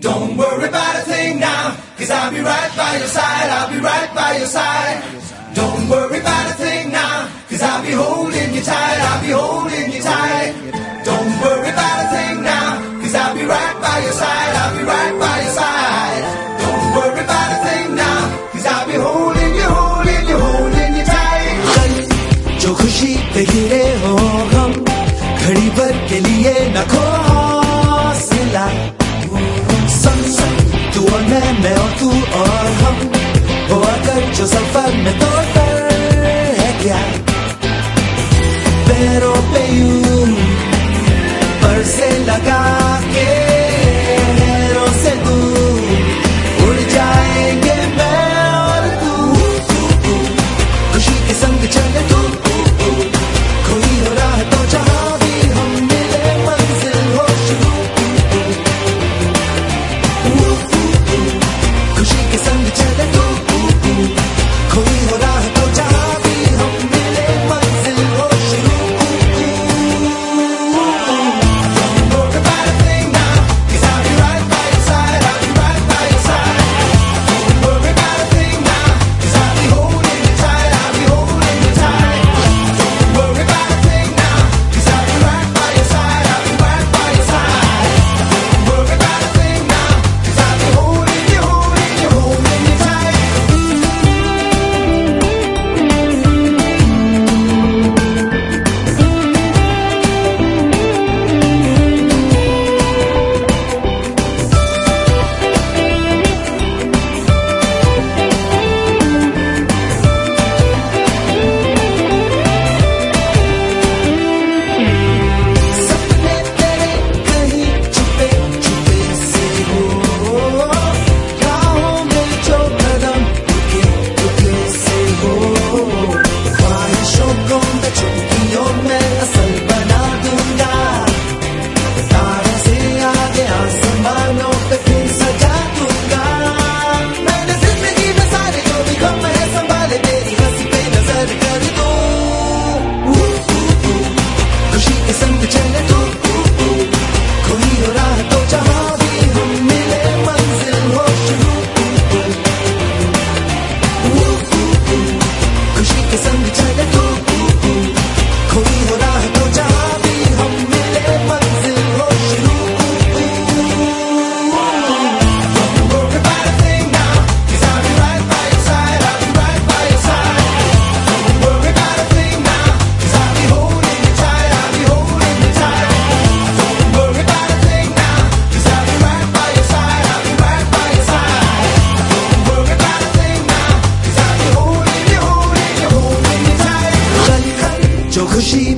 Don't worry about a thing now, cause I'll be right by your side, I'll be right by your side. Don't worry about a thing now, cause I'll be holding you tight, I'll be holding you tight. Don't worry about a thing now, cause I'll be right by your side, I'll be right by your side. Don't worry about a thing now, cause I'll be holding you, holding you, holding you tight. जो खुशी पे गिरे हो हम घड़ी भर के लिए न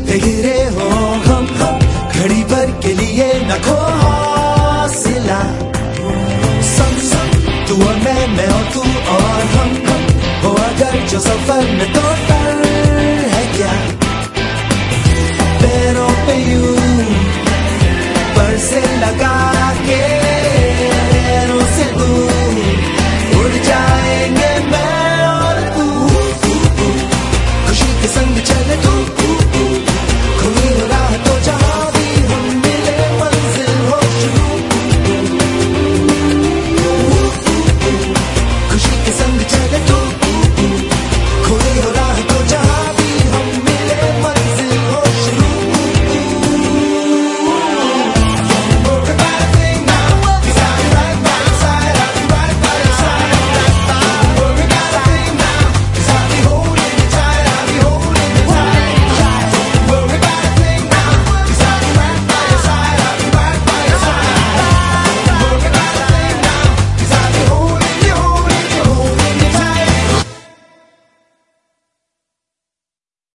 पे गिरे हो हम हम घड़ी भर के लिए न खो हौसला। सब सब तू और मैं मैं और तू और हम हम। हो अगर जो सफ़र में तो डर है क्या?